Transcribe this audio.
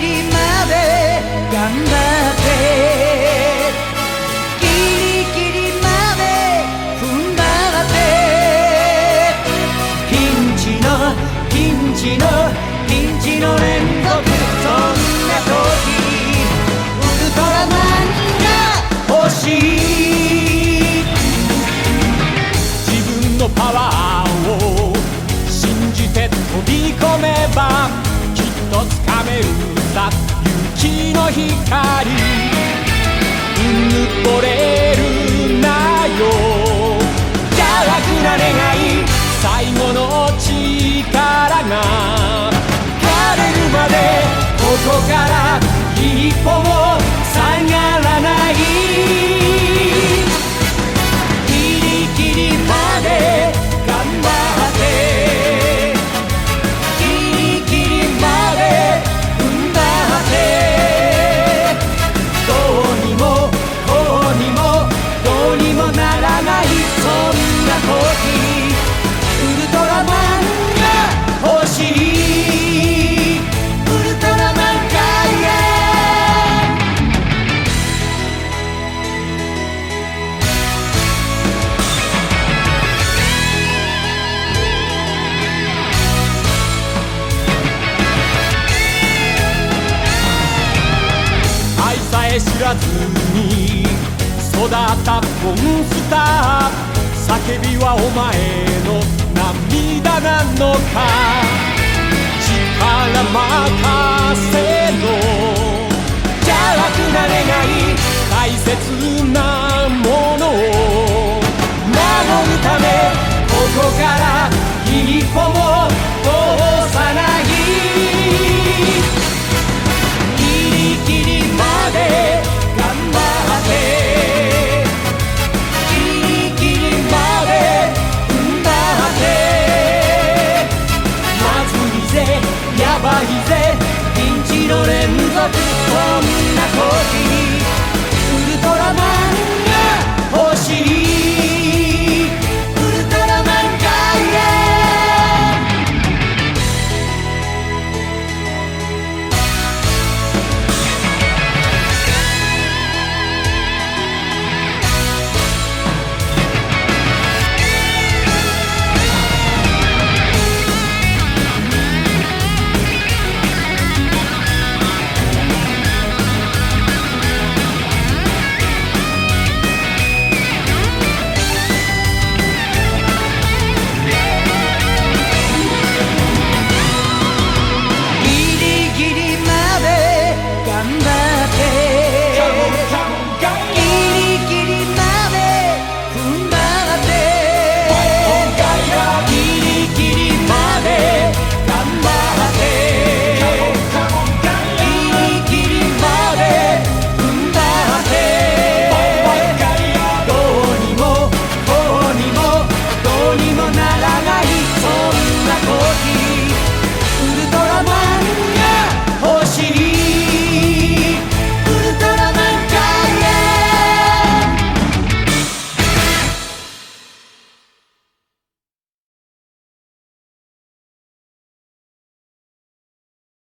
ギリまで頑張ってギリギリまで踏ん張ってピンチのピンチのピンチの連続そんな時ウルトラマンが欲しい。自分のパワーを信じて飛び込めばきっとつかめる。光。うぬぼれるなよ。邪悪な願い最後の力が枯れるまでここから知らずに育ったモンスター叫びはお前の涙なのか。力任せの邪悪な願い大切なものを。守るためここからこんなこと